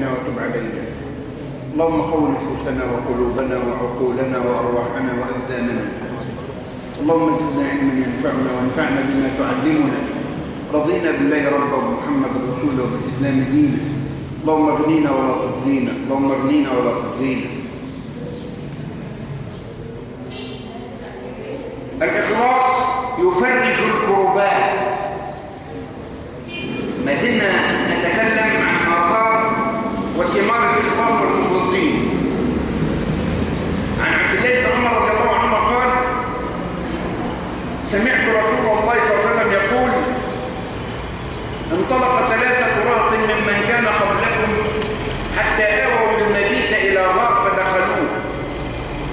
إلهنا وتب علينا. اللهم قو نفوسنا وقلوبنا وعقولنا وأرواحنا وأبداننا. اللهم زدنا علما ينفعنا وانفعنا بما تعلمنا. رضينا بالله ربا ومحمد رسوله وبالإسلام دينا. اللهم اغنينا ولا تضلينا اللهم اغنينا ولا تضلينا الإخلاص يفرج الكربات ما زلنا نتكلم عن آثار وثمار الإخلاص والمخلصين عن عبد الله بن عمر رضي الله عنهما قال سمعت رسول الله صلى الله عليه وسلم يقول انطلق ثلاثة رهط ممن كان قبلكم حتى آووا المبيت إلى غار فدخلوه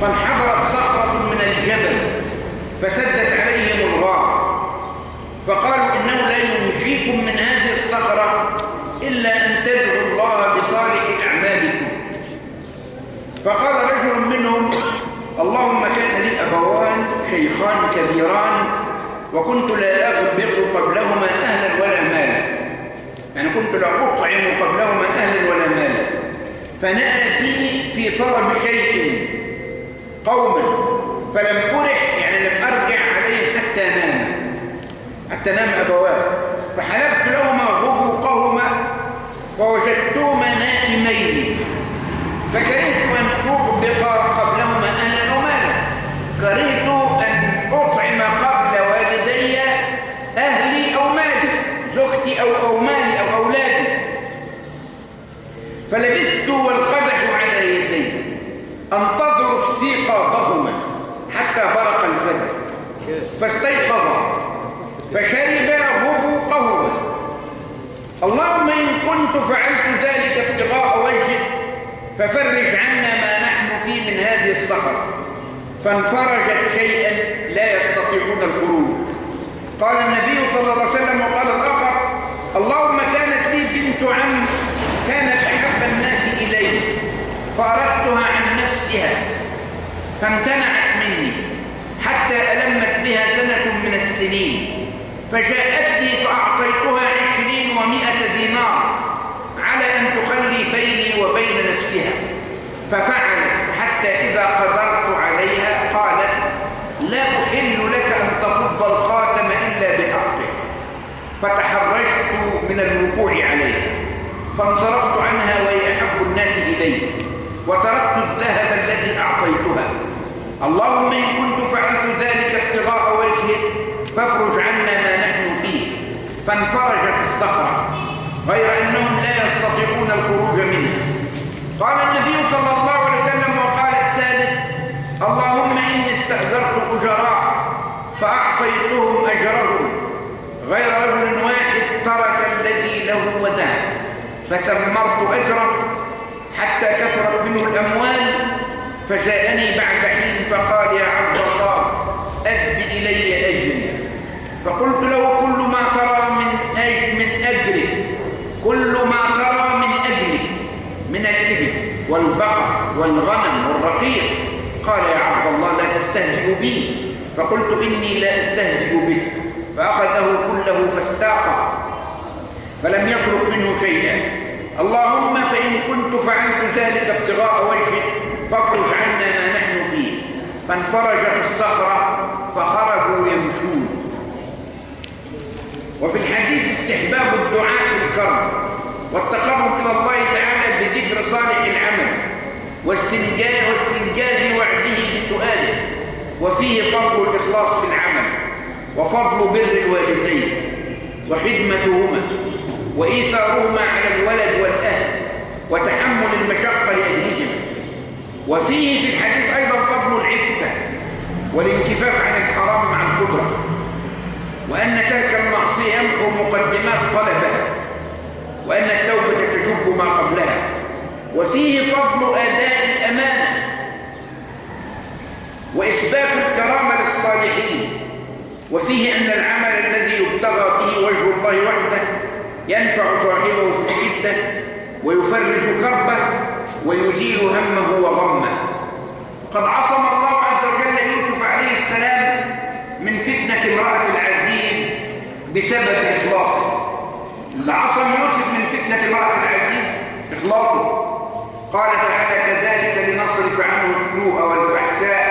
فانحدرت صخرة من الجبل فسدت عليهم الغار. فقالوا إنه لا ينجيكم من هذه الصخرة إلا أن تدعوا الله بصالح أعمالكم. فقال رجل منهم اللهم كان لي أبوان شيخان كبيران وكنت لا أغبط قبلهما أهلا ولا مالا. يعني كنت لا أطعم قبلهما أهلا ولا مالا. فنأى بي في طلب شيء. قوما فلم أرح يعني لم أرجع عليهم حتى نام. حتى نام أبواه. فحلبت لهما غبوقهما ووجدتهما نائمين فكرهت أن أغبق قبلهما أهلا أو مالا كرهت أن أطعم قبل والدي أهلي أو مالي زوجتي أو, أو مالي أو أولادي. فلبثت والقدح على يدي. أنتظر برق الفجر. فاستيقظا فشربا غبوقهما. اللهم إن كنت فعلت ذلك ابتغاء وجهك ففرج عنا ما نحن فيه من هذه الصخرة. فانفرجت شيئا لا يستطيعون الخروج. قال النبي صلى الله عليه وسلم وقال الآخر اللهم كانت لي بنت عم كانت أحب الناس إلي فأردتها عن نفسها فامتنعت مني. حتى ألمت بها سنة من السنين. فجاءتني فأعطيتها عشرين ومائة دينار على أن تخلي بيني وبين نفسها. ففعلت حتى إذا قدرت عليها قالت لا أحل لك أن تفض الخاتم إلا بحقه. فتحرجت من الوقوع عليها. فانصرفت عنها وهي أحب الناس إلي. وتركت الذهب الذي أعطيتها. اللهم إن كنت فعلت ذلك ابتغاء وجهك فافرج عنا ما نحن فيه. فانفرجت الصخرة. غير أنهم لا يستطيعون الخروج منها. قال النبي صلى الله عليه وسلم وقال الثالث اللهم إني استأجرت أجراء فأعطيتهم أجرهم. غير رجل واحد ترك الذي له وذهب فثمرت أجره حتى كثرت منه الأموال فجاءني بعد حين فقال يا عبد الله أد إلي أجري. فقلت له كل ما ترى من أجر من أجرك كل ما ترى من أجلك من الإبل والبقر والغنم والرقيق. قال يا عبد الله لا تستهزئ بي. فقلت إني لا أستهزئ بك. فأخذه كله فاستاقه فلم يترك منه شيئا. اللهم فإن كنت فعلت ذلك ابتغاء وجهك فافرج عنا ما نحن فيه. فانفرجت الصخرة فخرجوا يمشون. وفي الحديث استحباب الدعاء بالكرم والتقرب إلى الله تعالى بذكر صالح العمل واستنجاز, واستنجاز وعده بسؤاله. وفيه فضل الإخلاص في العمل وفضل بر الوالدين وخدمتهما وإيثارهما على الولد والأهل وتحمل المشقة لأهلهما. وفيه في الحديث أيضا فضل العفة والانكفاف عن الحرام مع القدرة وأن ترك المعصية يمحو مقدمات طلبها وأن التوبة تجب ما قبلها. وفيه فضل أداء الأمانة وإثبات الكرامة للصالحين. وفيه أن العمل الذي يبتغى به وجه الله وحده ينفع صاحبه في الشدة ويفرج كربه ويزيل همه وغمه قد عصم الله عز وجل يوسف عليه السلام من فتنة امرأة العزيز بسبب إخلاصه. اللي عصم يوسف من فتنة امرأة العزيز إخلاصه. قال تعالى كذلك لنصرف عنه السوء والفحشاء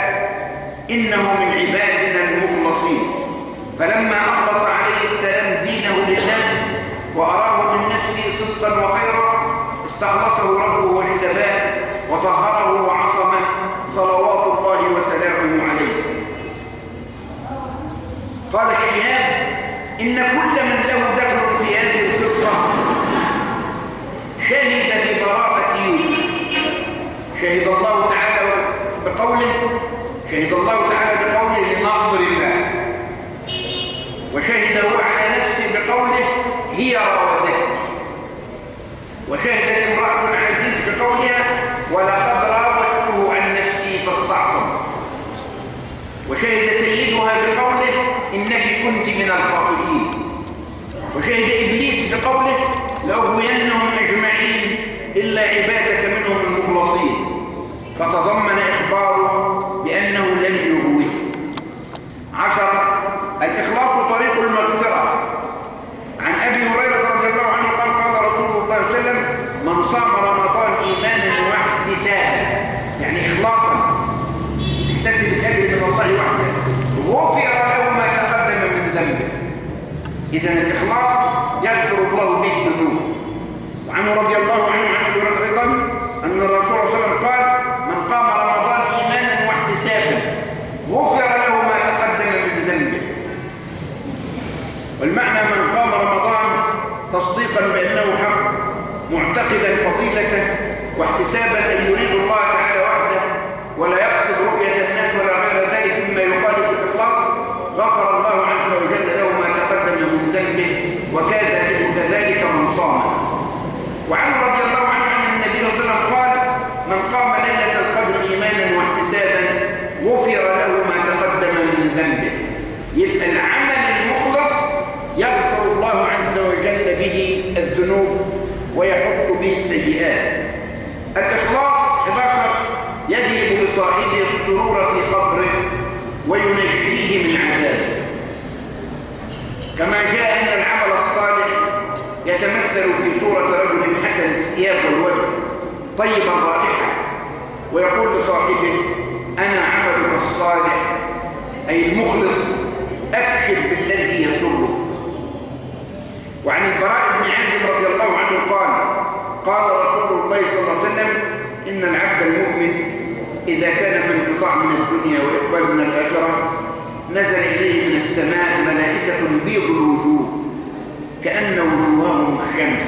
إنه من عبادنا المخلصين. فلما أخلص عليه السلام دينه لله وأراه من نفسه صدقا وخيرا استخلصه ربه واجتباه وطهره وعصمه صلوات الله وسلامه عليه. قال الشهاب إن كل من له دخل في هذه القصة شهد ببراءة يوسف. شهد الله تعالى بقوله شهد الله تعالى بقوله لنصرف وشهده على نفسه بقوله هي راودتني وشهدت امرأة العزيز بقولها ولقد راودته عن نفسي فاستعصم وشهد سيدها بقوله إنك كنت من الخاطئين. وشهد إبليس بقوله لأغوينهم أجمعين إلا عبادك منهم المخلصين. فتضمن إخباره بأنه لم يغويه. عشرة الإخلاص طريق المغفرة. عن أبي هريرة رضي الله عنه قال قال رسول الله صلى الله عليه وسلم من صام رمضان إيمانا واحتسابا. يعني إخلاصا. احتسب الأجر من الله وحده. غفر له ما تقدم من ذنبه. إذا الإخلاص يغفر الله به الذنوب. وعنه رضي الله عنه عن أبي هريرة أيضا أن الرسول صلى الله عليه وسلم قال من قام رمضان إيمانا واحتسابا. غفر له ما تقدم من ذنبه. والمعنى من قام تصديقا بأنه حق معتقدا فضيلته واحتسابا أن يريد الله تعالى وحده ولا يقصد رؤية الناس ولا غير ذلك مما يخالف الإخلاص. غفر الله عز وجل له ما تقدم من ذنبه وكذلك من صام وعنه رضي الله عنه عن النبي صلى الله عليه وسلم قال من قام ليلة القدر إيمانا واحتسابا غفر له ما تقدم من ذنبه. يبقى العمل الله عز وجل به الذنوب ويحط به السيئات. الإخلاص 11 يجلب لصاحبه السرور في قبره وينجيه من عذابه. كما جاء أن العمل الصالح يتمثل في صورة رجل حسن الثياب والوجه طيبا رائحا ويقول لصاحبه أنا عملك الصالح أي المخلص أبشر بالذي وعن البراء بن عازب رضي الله عنه قال قال رسول الله صلى الله عليه وسلم إن العبد المؤمن إذا كان في انقطاع من الدنيا وإقبال من الآخرة نزل إليه من السماء ملائكة بيض الوجوه كأن وجوههم الشمس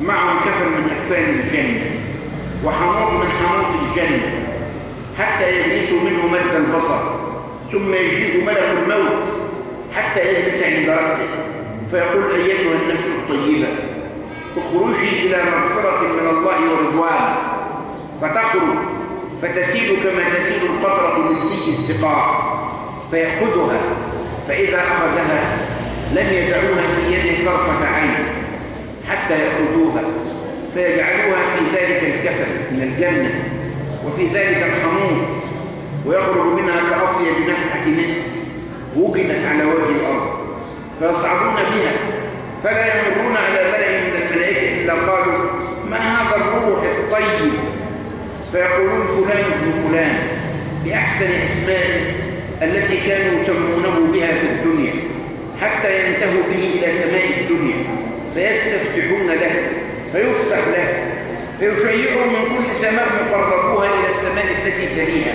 معهم كفن من أكفان الجنة وحنوط من حنوط الجنة حتى يجلسوا منه مد البصر ثم يجيء ملك الموت حتى يجلس عند رأسه. فيقول أيتها النفس الطيبة اخرجي إلى مغفرة من الله ورضوان. فتخرج فتسيل كما تسيل القطرة من في السقاع فيأخذها فإذا أخذها لم يدعوها في يده طرفة عين. حتى يأخذوها فيجعلوها في ذلك الكفن من الجنة وفي ذلك الحموم ويخرج منها كأطيب نفحة مسك وجدت على وجه الأرض. فيصعدون بها فلا يمرون على ملأ من الملائكة إلا قالوا ما هذا الروح الطيب؟ فيقولون فلان ابن فلان بأحسن أسمائه التي كانوا يسمونه بها في الدنيا حتى ينتهوا به إلى سماء الدنيا فيستفتحون له فيفتح له فيشيعوا من كل سماء مقربوها إلى السماء التي تليها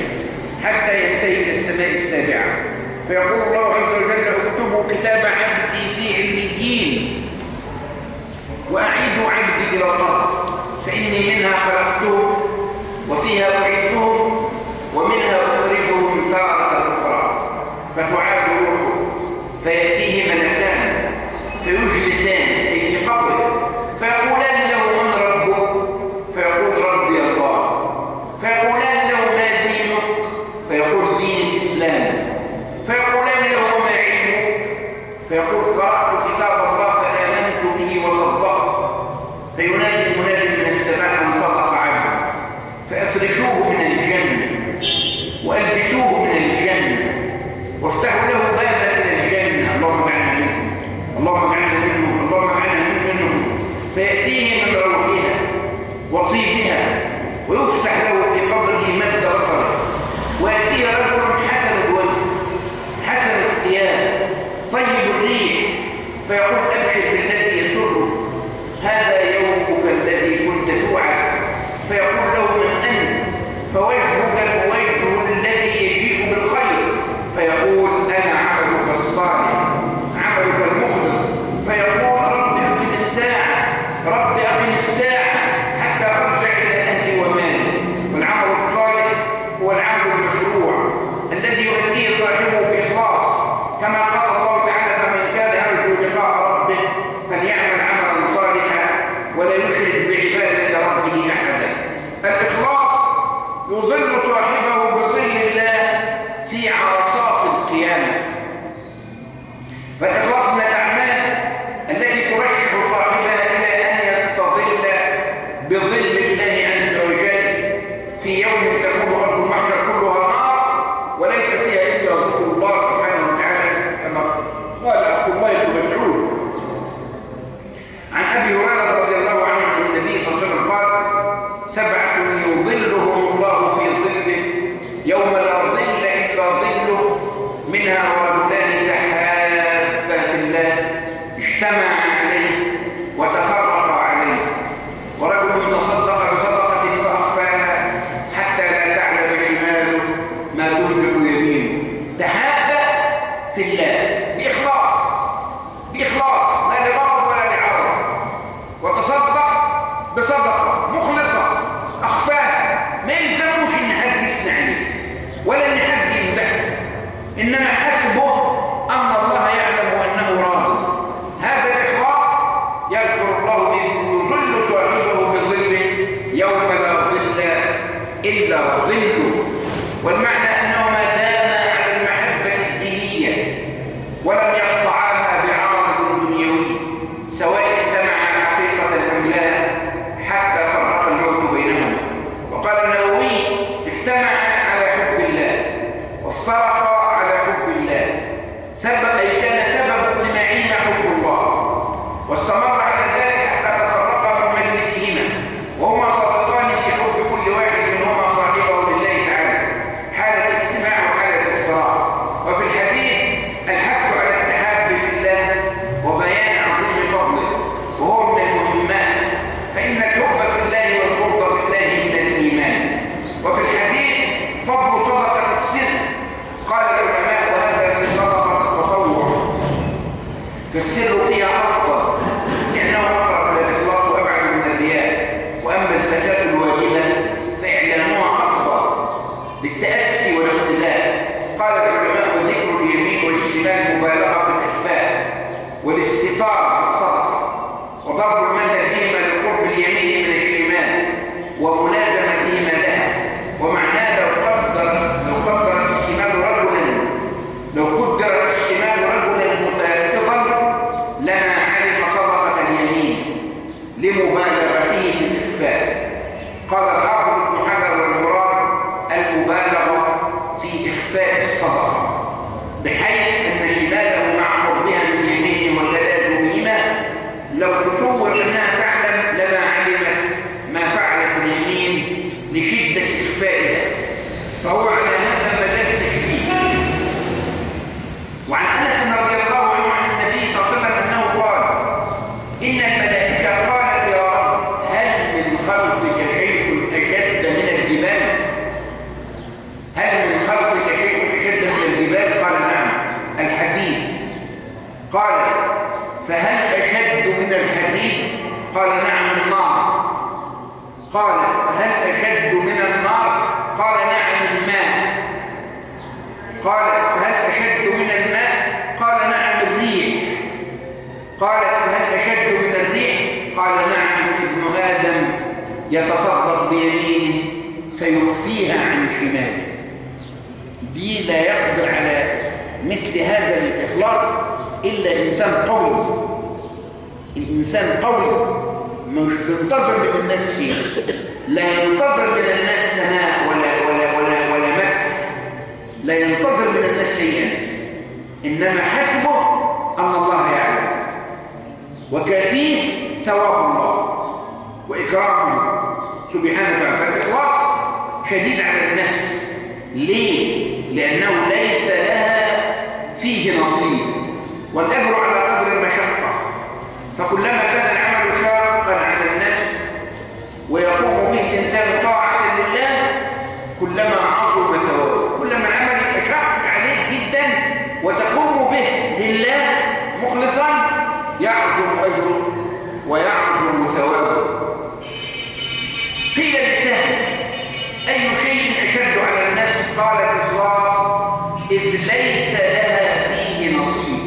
حتى ينتهي إلى السماء السابعة. فيقول الله عز وجل اكتبوا كتاب عبدي في عليين وأعيدوا عبدي إلى الله فإني منها خلقته وفيها ان أنا حاسب الإفطار بالصدقة وضرب المثل فيما لقرب اليمين من الشمال. وملازمة يتصدق بيمينه فيخفيها عن شماله. دي لا يقدر على مثل هذا الإخلاص إلا إنسان قوي. الإنسان قوي مش بينتظر من الناس شيء لا ينتظر من الناس ثناء ولا ولا ولا ولا مدح. لا ينتظر من الناس شيئا. إنما حسبه أن الله يعلم. وكافيه ثواب الله وإكرامه. سبحانك فالإخلاص شديد على النفس. ليه؟ لأنه ليس لها فيه نصيب. والأجر على قدر المشقة. فكلما كان العمل شاقا على النفس ويقوم به الإنسان طاعة لله كلما عظم ثوابه. كلما عمل أشق عليك جدا وتقوم به لله مخلصا يعظم أجره ويعظم قال الإخلاص إذ ليس لها فيه نصيب.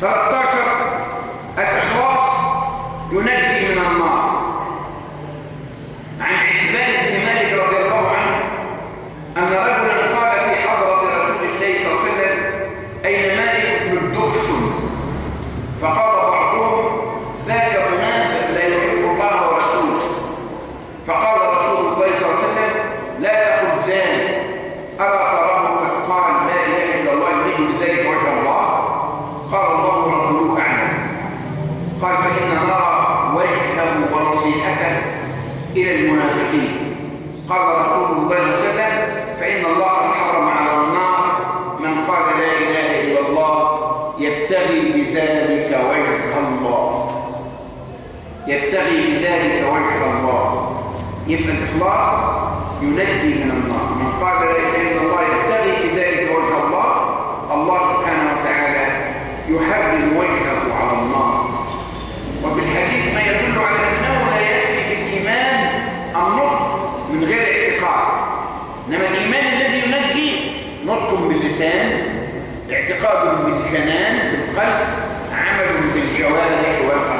تلتاشر الإخلاص ينجي من النار. من قال لا إله إلا الله يبتغي بذلك وجه الله الله سبحانه وتعالى يحبب وجهه على النار. وفي الحديث ما يدل على أنه لا يكفي في الإيمان النطق من غير اعتقاد. إنما الإيمان الذي ينجي نطق باللسان اعتقاد بالجنان بالقلب عمل بالجوارح والقلب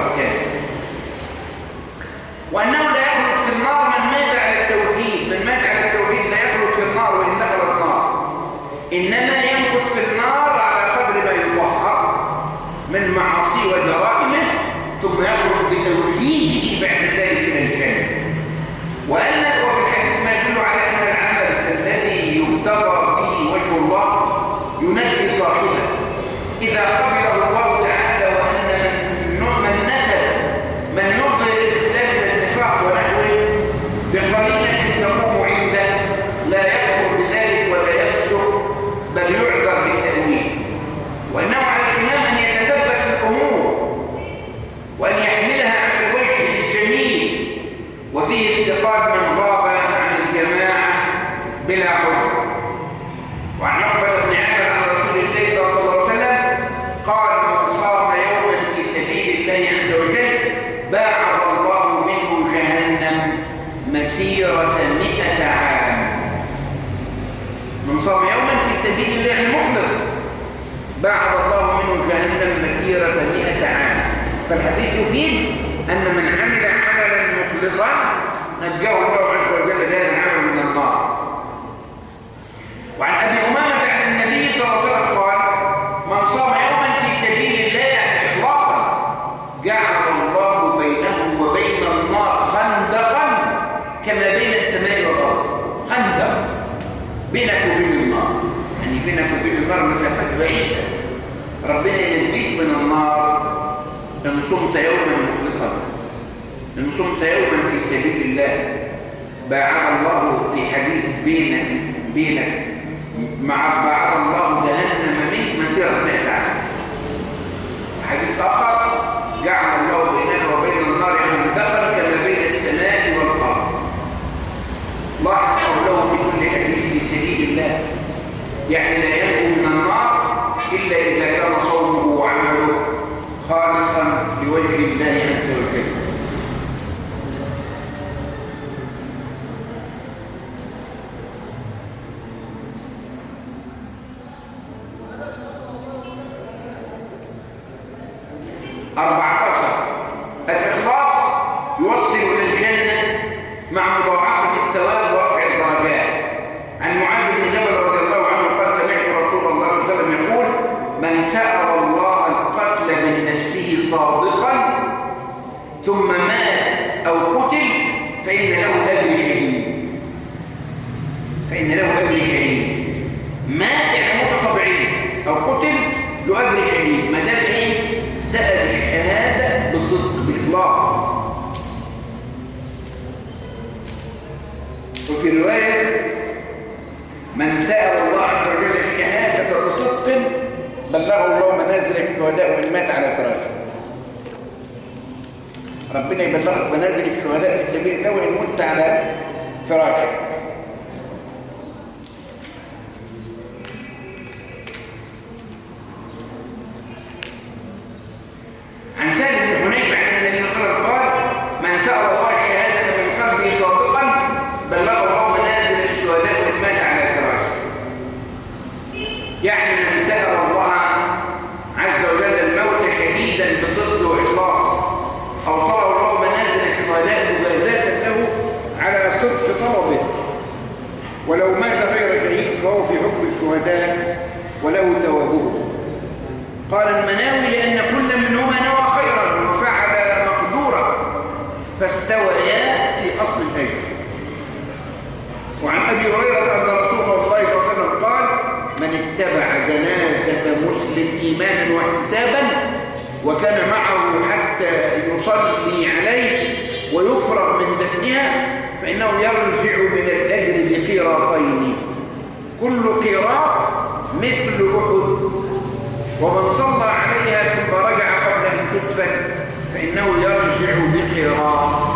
يرجع من الأجر بقيراطين. كل قيراط مثل أحد. ومن صلى عليها ثم رجع قبل أن تدفن فإنه يرجع بقيراط.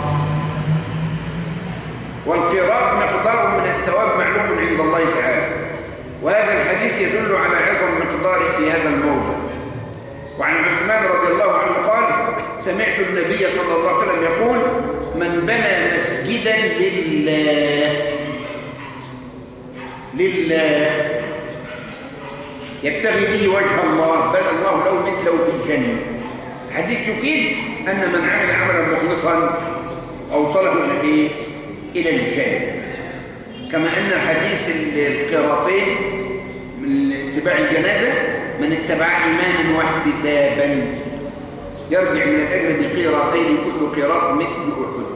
والقراط مقدار من الثواب معلوم عند الله تعالى. وهذا الحديث يدل على عظم مقداره في هذا الموضع. وعن عثمان رضي الله عنه قال سمعت النبي صلى الله عليه وسلم يقول من بنى مسجدا لله. لله. يبتغي به وجه الله. بنى الله له مثله في الجنة. الحديث يفيد أن من عمل عملا مخلصا أوصله إلى إيه؟ إلى الجنة. كما أن حديث القراطين من اتباع الجنازة من اتبع إيمانا واحتسابا. يرجع من الأجر بقيراطين كل قيراط مثل أحد.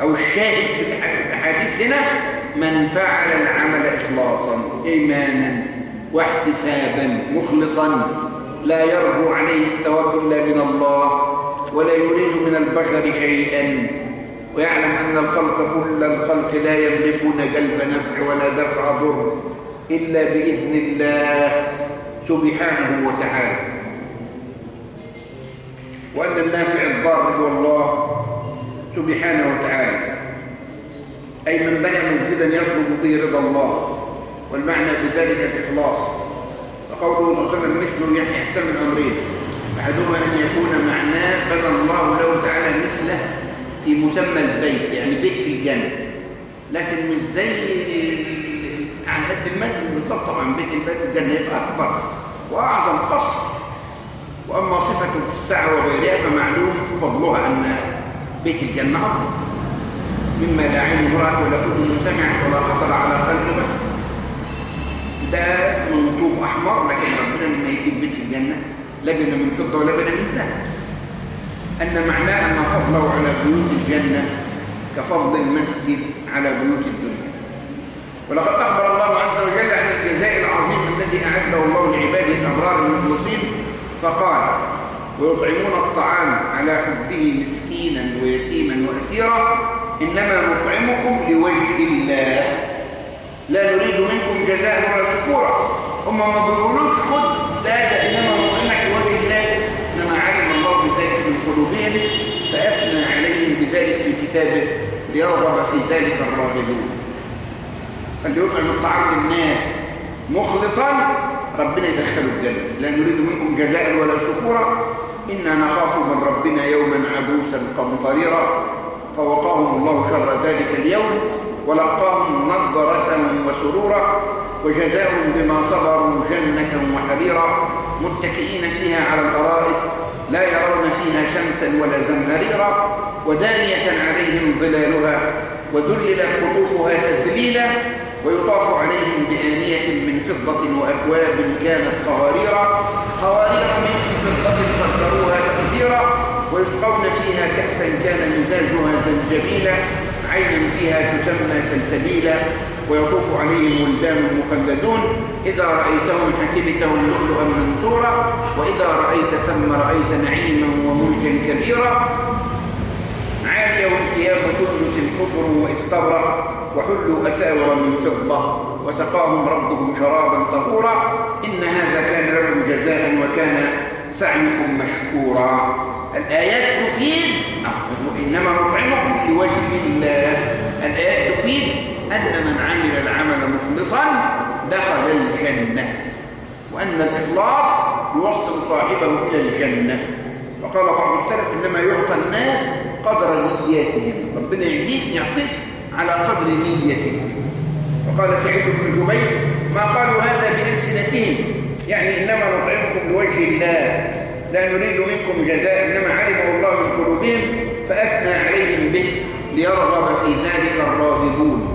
أو الشاهد في الأحاديث هنا من فعل العمل إخلاصا إيمانا واحتسابا مخلصا لا يرجو عليه الثواب إلا من الله ولا يريد من البشر شيئا. ويعلم أن الخلق كل الخلق لا يملكون جلب نفع ولا دفع ضر إلا بإذن الله سبحانه وتعالى. وأن النافع الضار هو الله. سبحانه وتعالى. أي من بنى مسجدا يطلب به رضا الله والمعنى بذلك الإخلاص. وقوله صلى الله عليه وسلم مثله يحتمل أمرين. أحدهما أن يكون معناه بنى الله له تعالى مثله في مسمى البيت يعني بيت في الجنة. لكن مش زي على قد المسجد بالضبط طبعا بيت البيت الجنة يبقى أكبر وأعظم قصر. وأما صفة الساعة وغيرها فمعلوم فضلها أن بيت الجنة أفضل مما لا عين رأت ولا أذن سمعت ولا خطر على قلب بشر ده من طوب أحمر لكن ربنا لما يديك بيت في الجنة لبن من فضة ولبن من ذهب. أن معناه أن فضله على بيوت الجنة كفضل المسجد على بيوت الدنيا. ولقد أخبر الله عز وجل عن الجزاء العظيم الذي أعده الله لعباده الأبرار المخلصين فقال ويطعمون الطعام على حبه مسكينا. وأسيرا إنما نطعمكم لوجه الله. لا نريد منكم جزاء ولا شكورا. هم ما بيقولوش خد لا ده إنما نطعمك لوجه الله. إنما علم الله بذلك من قلوبهم فأثنى عليهم بذلك في كتابه ليرغب في ذلك الراغبون. فاللي يطعم الطعام للناس مخلصا ربنا يدخله الجنة. لا نريد منكم جزاء ولا شكورا. إنا نخاف من ربنا يوما عبوسا قمطريرا. فوقاهم الله شر ذلك اليوم ولقاهم نضرة وسرورا وجزاهم بما صبروا جنة وحريرا متكئين فيها على الأرائك لا يرون فيها شمسا ولا زمهريرا ودانية عليهم ظلالها وذللت قطوفها تذليلا ويطاف عليهم بآنية من فضة وأكواب كانت قواريرا قوارير من فضة قدروها تقديرا ويسقون فيها كأسا كان مزاجها زنجبيلا عينا فيها تسمى سلسبيلا ويطوف عليهم ولدان مخلدون. إذا رأيتهم حسبتهم لؤلؤا منثورا وإذا رأيت ثم رأيت نعيما وملكا كبيرا. عاليهم ثياب سندس خضر واستبرق وحلوا أساور من فضة وسقاهم ربهم شرابا طهورا. إن هذا كان لكم جزاء وكان سعيكم مشكورا. الآيات تفيد إنما نطعمكم لوجه الله. الآيات تفيد أن من عمل العمل مخلصا دخل الجنة وأن الإخلاص يوصل صاحبه إلى الجنة. وقال بعض السلف إنما يعطى الناس قدر نياتهم. ربنا يهديك يعطيك على قدر نيتك وقال سعيد بن جبير ما قالوا هذا بألسنتهم؟ يعني إنما نطعمكم لوجه الله. لا نريد منكم جزاء إنما علمه الله من قلوبهم فأثنى عليهم به. ليرغب في ذلك الراغبون.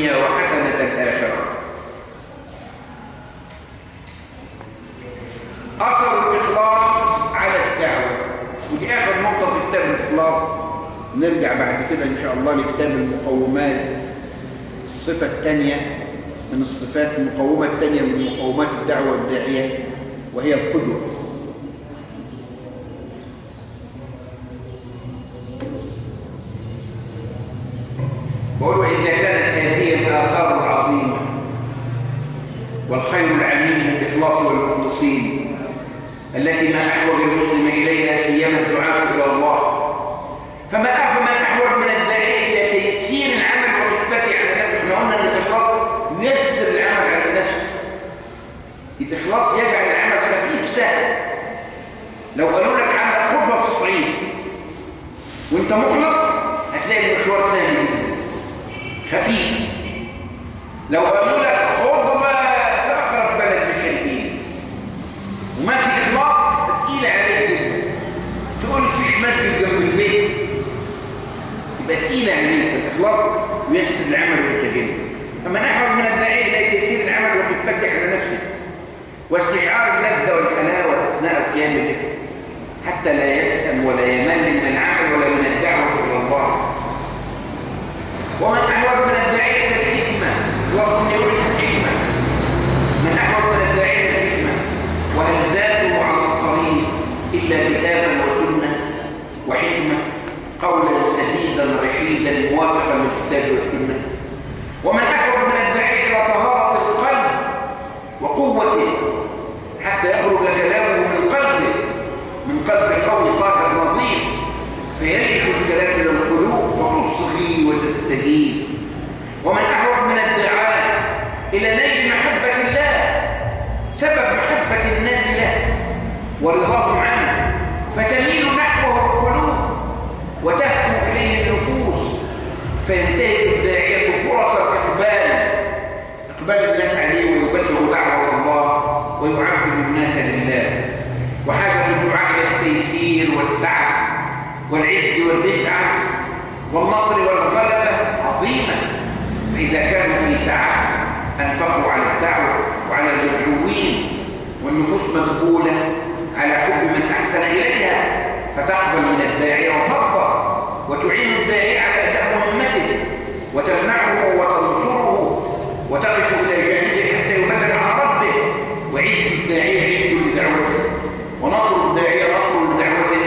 الدنيا وحسنة الآخرة. أثر الإخلاص على الدعوة. ودي آخر نقطة في كتاب الإخلاص. نرجع بعد كده إن شاء الله لكتاب المقومات. الصفة الثانية من الصفات المقومة الثانية من مقومات الدعوة الداعية وهي القدوة. وما في إخلاص تقيلة عليك جدا. تقول فيش مسجد جنب البيت. تبقى تقيلة عليك الإخلاص ويسر العمل ويسهله فمن أحرم من الداعي إلى تيسير العمل وخفته على نفسه واستشعار اللذة والحلاوة أثناء القيام حتى لا يسأم ولا يمل من العمل ولا من الدعوة إلى الله. ومن أحوج من الداعي إلى الحكمة خلاص من يريد الحكمة من أحوج من الداعي إلى الحكمة وهل زادوا على الطريق إلا كتابا وسنة وحكمة قولا سديدا رشيدا موافقا للكتاب والسنة ومن أحوج من الداعي إلى طهارة القلب وقوته حتى يخرج كلامه من قلبه من قلب قوي طاهر نظيف فيلح الكلام إلى القلوب فتصغي وتستجيب ومن أحوج من الدعاء إلى نيل محبة الله سبب محبة الناس له ورضاهم عنه. فتميل نحوه القلوب وتهكو إليه النفوس. فينتهك الداعية فرص الإقبال إقبال الناس عليه ويبلغ دعوة الله ويعبد الناس لله. وحاجة الدعاء إلى التيسير والسعة والعز والرفعة والنصر والغلبة عظيمة. فإذا كانوا في سعة أنفقوا على الدعوة وعلى المدعوين والنفوس مقبولة. على حب من أحسن إليها فتقبل من الداعية وترضى وتعين الداعية على أداء مهمته وتمنعه وتنصره وتقف إلى جانبه حتى يبلغ عن ربه وعز الداعية عز لدعوته ونصر الداعية نصر لدعوته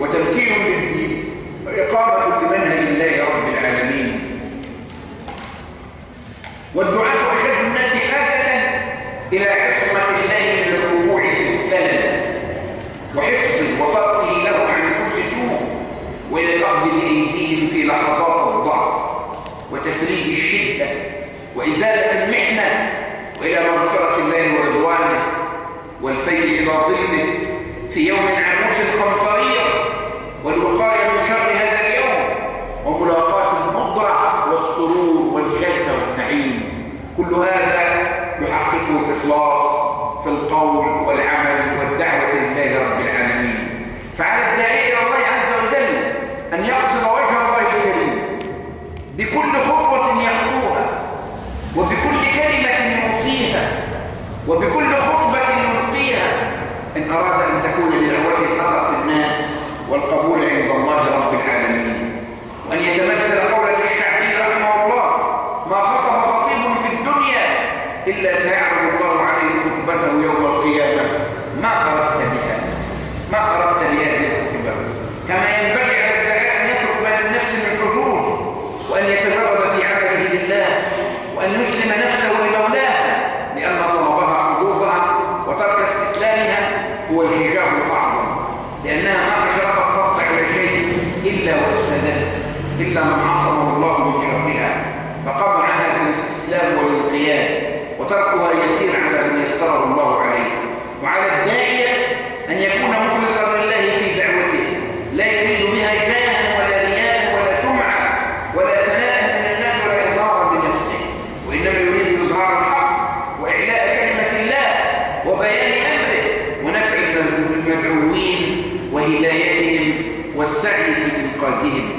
وتمكين للدين وإقامة لمنهج الله رب العالمين والدعاة أشد الناس حاجة إلى عصمة الله من الوقوع في الزلل وحفظ وفرقه لهم عن كل سوء وإلى الأخذ بأيديهم في لحظات الضعف وتفريج الشدة وإزالة المحنة وإلى مغفرة الله ورضوانه والفيل إلى ظله في يوم عبوس خمطرير والوقاية من شر هذا اليوم وملاقاة المضرع والسرور والجنة والنعيم. كل هذا يحققه الإخلاص في القول والعمل والدعوة لله رب العالمين. فعلى الداعي إلى الله عز وجل أن يقصد وجه الله الكريم بكل خطوة يخطوها وبكل كلمة يوصيها وبكل خطبة يلقيها إن أراد أن تكون لدعوته الأثر في الناس والقبول عند الله رب العالمين وأن يتمثل قولة الشعبي رحمه الله ما خطب خطيب في الدنيا إلا سيعرض الله عليه خطبته يوم القيامة ما أردت بها ما أردت بهذه الخطبة كما ينبغي على الدعاء أن يترك ما للنفس من حظوظ وأن يتجرد في عمله لله وأن يسلم نفسه لمولاها لأن طلبها حظوظها وترك استسلامها هو الحجاب الأعظم لأنها ما أشرفت قط على شيء إلا وأفسدت إلا من عصمه الله من شرها فقمعها بالاستسلام والانقياد وتركها يسير على من يسره الله عليه وعلى الداعية أن يكون مخلصا لله في دعوته لا يريد بها جاها ولا رياء ولا سمعة ولا ثناء من الناس ولا إظهارا لنفسه وإنما يريد إظهار الحق وإعلاء كلمة الله وبيان أمره ونفع المدعوين وهدايتهم والسعي في إنقاذهم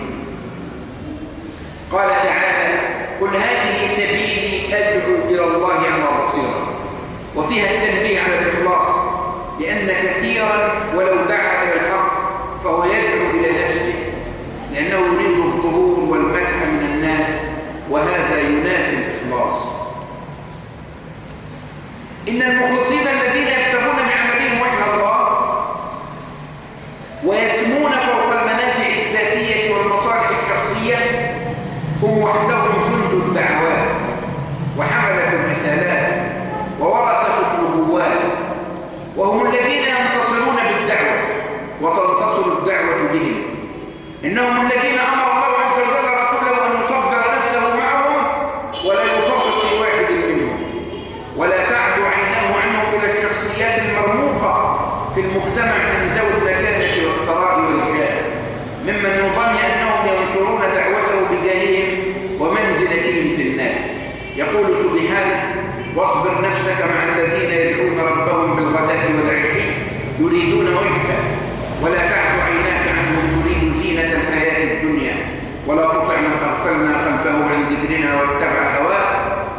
قال تعالى قل هذه سبيلي أدعو إلى الله على بصيرة. وفيها التنبيه على الإخلاص لأن كثيرا ولو دعا إلى الحق فهو يدعو إلى نفسه لأنه يريد الظهور والمدح من الناس وهذا ينافي الإخلاص. إن المخلصين الذين يبتغون بعملهم إنهم الذين أمر الله عز وجل رسوله أن يصبر نفسه معهم ولا يفرط في واحد منهم ولا تعد عيناه عنهم إلى الشخصيات المرموقة في المجتمع من ذوي المكانة والثراء والجاه ممن يظن أنهم ينصرون دعوته بجاههم ومنزلتهم في الناس يقول سبحانه واصبر نفسك مع الذين يدعون ربهم بالغداء والعشي يريدون وجهه ولا تعد عيناك عنهم تريد زينة الحياة الدنيا ولا تطع من أغفلنا قلبه عن ذكرنا واتبع هواه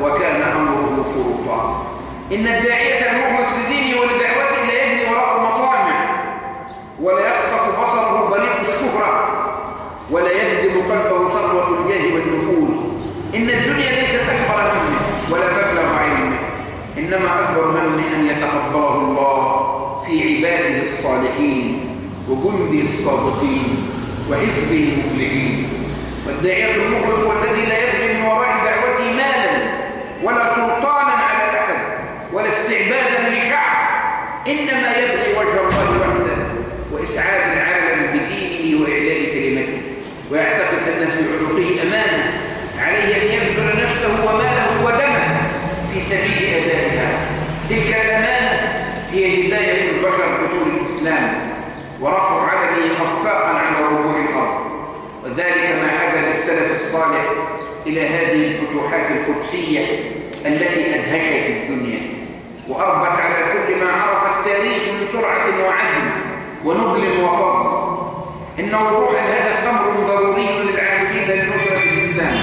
وكان أمره فرطا إن الداعية المخلص لدينه ولدعوته لا يجري وراء المطامع ولا يخطف بصره بريق الشهرة ولا يجذب قلبه صلوة الجاه والنفوذ. إن الدنيا ليست أكبر همه ولا مبلغ علمه إنما أكبر همه أن يتقبله الله في عباده الصالحين وجنده الصادقين وحزبه المفلحين. والداعية المخلص هو الذي لا يبغي من وراء دعوته مالا ولا سلطانا على أحد ولا استعبادا لشعب إنما يبغي وجه الله وحده وإسعاد العالم بدينه وإعلاء كلمته ويعتقد أن في عنقه أمانة عليه أن يبذل نفسه وماله ودمه في سبيل أدائها تلك الأمانة هي هداية البشر بنور الإسلام ورفع علمه خفاقا على ربوع الأرض وذلك ما حدث للسلف الصالح إلى هذه الفتوحات القدسية التي أدهشت الدنيا. وأربت على كل ما عرف التاريخ من سرعة وعدل ونبل وفضل. إن وضوح الهدف أمر ضروري للعاملين لنصرة الإسلام.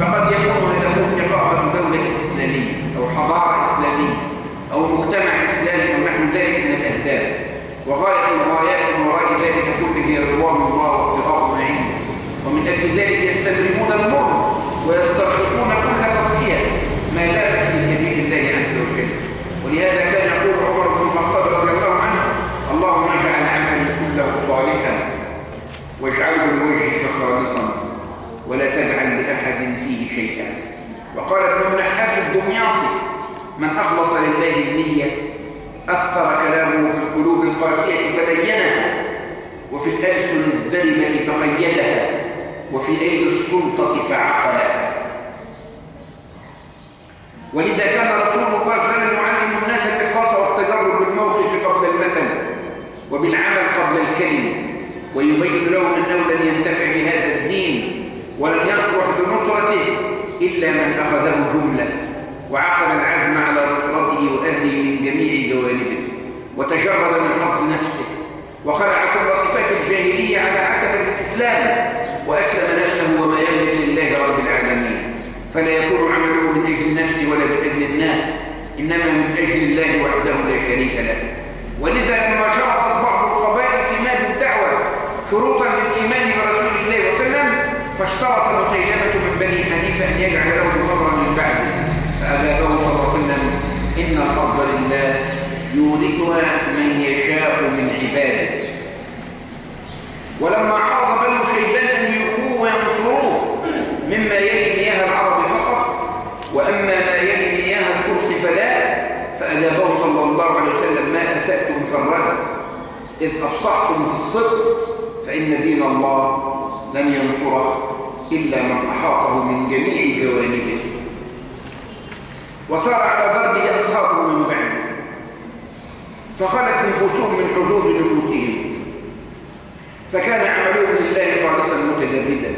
فقد يكون هدفهم إقامة دولة إسلامية أو حضارة إسلامية أو مجتمع إسلامي أو نحو ذلك من الأهداف. وغاية الغايات من وراء ذلك كله هي رضوان الله ومن أجل ذلك يستمرون المر ويسترخصون كل تضحية ما دامت في سبيل الله عز وجل. ولهذا كان يقول عمر بن الخطاب رضي الله عنه اللهم اجعل عملي كله صالحا واجعله لوجهك خالصا ولا تجعل لأحد فيه شيئا. وقال ابن النحاس الدمياطي من أخلص لله النية أثر كلامه في القلوب القاسية فلينها وفي الألسن الذلمة فقيدها. وفي أيدي السلطة فعقلها ولذا كان رسول الله صلى الله عليه وسلم يعلم الناس الإخلاص والتجرب بالموقف قبل المثل وبالعمل قبل الكلمة ويبين لهم أنه لن ينتفع بهذا الدين ولن يصلح بنصرته إلا من أخذه جملة وعقد العزم على نصرته وأهله من جميع جوانبه وتجرد من حظ نفسه وخلع كل صفات الجاهلية على عتبة الإسلام. وأسلم نفسه وما يملك لله رب العالمين. فلا يكون عمله من أجل نفسه ولا من أجل الناس إنما من أجل الله وحده لا شريك له. ولذا لما شرطت بعض القبائل في ماد الدعوة شروطا للإيمان برسول الله صلى الله عليه وسلم فاشترط مسيلمة من بني حنيفة أن يجعل له الأمر من بعده. فأجابه صلى الله عليه وسلم إن الأرض لله يورثها من يشاء من عباده. ولما عرض بنو شيبان أن يؤوه وينصروه مما يلي مياه العرب فقط وأما ما يلي مياه الفرس فلا فأجابه صلى الله عليه وسلم ما الرد. إذ أفصحتم في الصدق فإن دين الله لن ينصره إلا من أحاطه من جميع جوانبه. وصار على ضربه أصحابه من بعده. فخلت نفوسهم من حظوظ نفوسهم. فكان عملهم لله خالصا متجردا.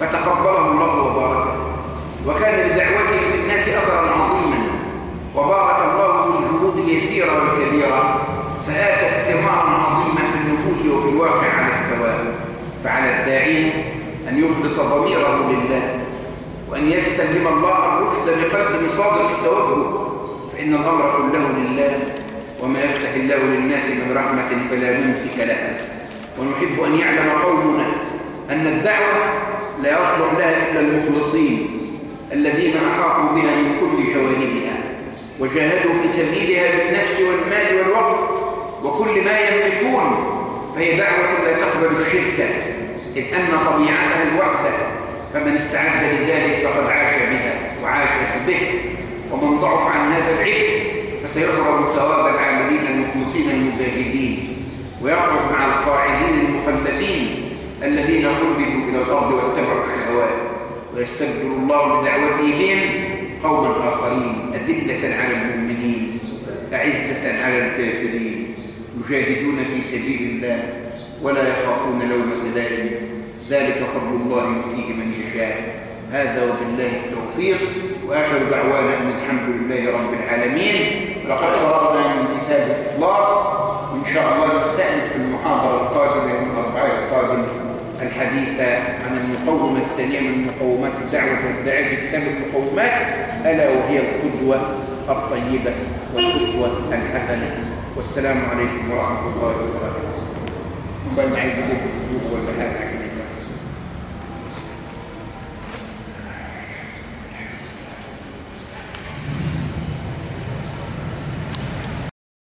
فتقبله الله وباركه. وكان لدعوته في الناس أثرا عظيما. وبارك الله في الجهود اليسيرة والكبيرة فآتت ثمارا عظيمة في النفوس وفي الواقع على السواء فعلى الداعي أن يخلص ضميره لله وأن يستلهم الله الرشد بقلب صادق التوجه فإن الأمر كله لله وما يفتح الله للناس من رحمة فلا ممسك لها. ونحب أن يعلم قومنا أن الدعوة لا يصلح لها إلا المخلصين الذين أحاطوا بها من كل جوانبها وجاهدوا في سبيلها بالنفس والمال والوقت وكل ما يملكون فهي دعوة لا تقبل الشرك. إذ أن طبيعتها الوحدة فمن استعد لذلك فقد عاش بها وعاش به. ومن ضعف عن هذا العلم فسيحرم ثواب العاملين المخلصين المجاهدين. ويقعد مع القاعدين المخلفين الذين خلدوا إلى الأرض واتبعوا الشهوات. ويستبدل الله بدعوته بهم قوما آخرين أدلة على المؤمنين أعزة على الكافرين. يجاهدون في سبيل الله ولا يخافون لومة لائم. ذلك فضل الله يؤتيه من يشاء. هذا وبالله التوفيق. وآخر دعوانا أن الحمد لله رب العالمين. لقد فرغنا من كتاب الإخلاص. وإن شاء الله نستأنف في المحاضرة القادمة يوم الأربعاء القادم. الحديث عن المقومة الثانية من مقومات الدعوة والدعاء في كتاب المقومات. ألا وهي القدوة الطيبة والأسوة الحسنة. والسلام عليكم ورحمة الله وبركاته. وبعد عايز أجيب ولا